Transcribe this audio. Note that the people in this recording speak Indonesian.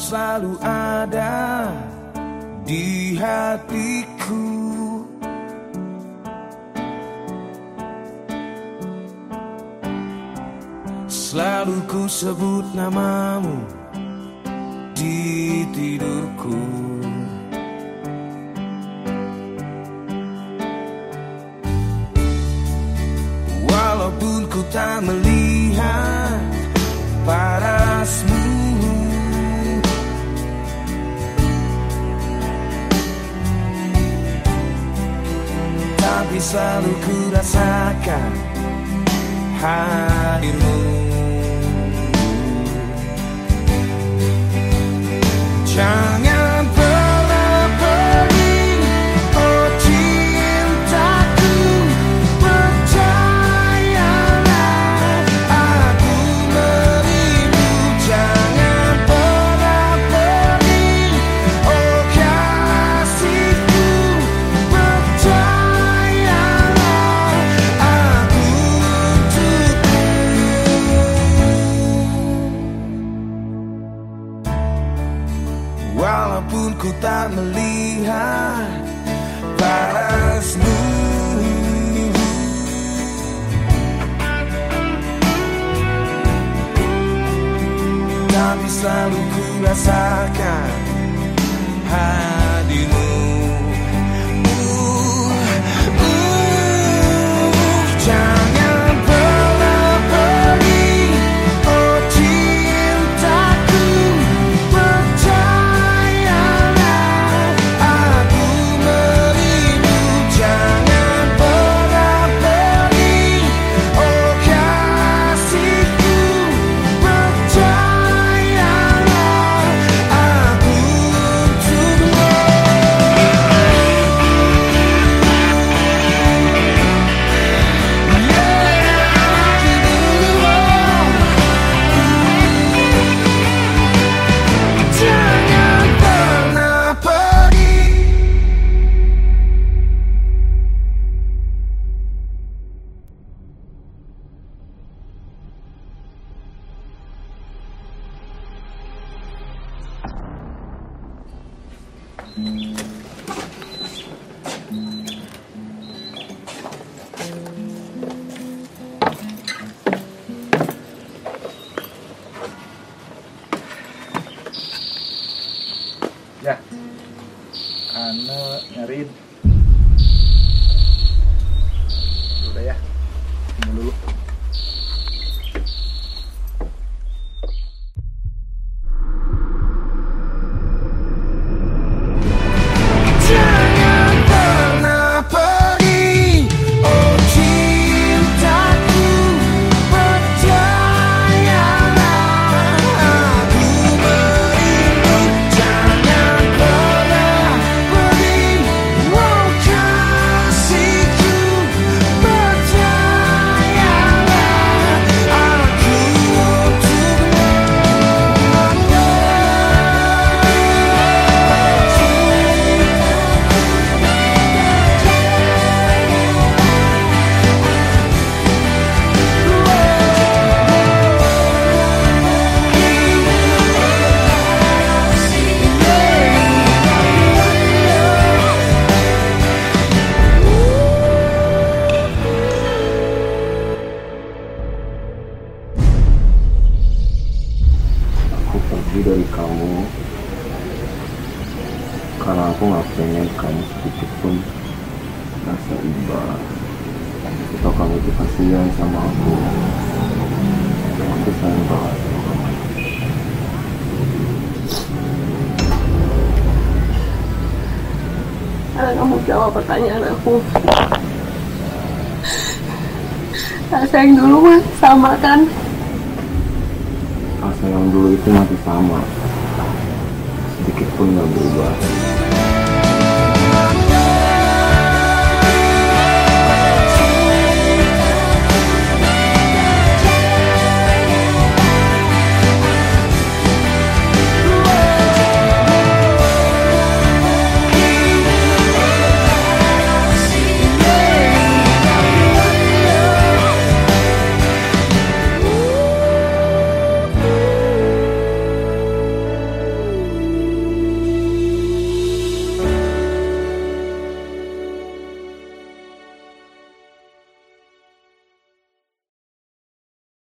selalu ada di hatiku. Selalu ku sebut namamu di tidurku. Walaupun ku tak melihat parasmu Tapi selalu ku rasakan hadirmu. Jangan melihat parasmu. Tapi selalu ku rasakan hadirmu Ya. Ane nyariin. Udah ya. Dulu. Pergi dari kamu. Karena aku nggak pengen kamu sedikit pun rasa iba. Atau kamu itu kasihan sama aku. Aku sayang banget Karena kamu jawab pertanyaan aku. Rasa yang dulu mah sama kan? Yang dulu itu masih sama. Sedikit pun nggak berubah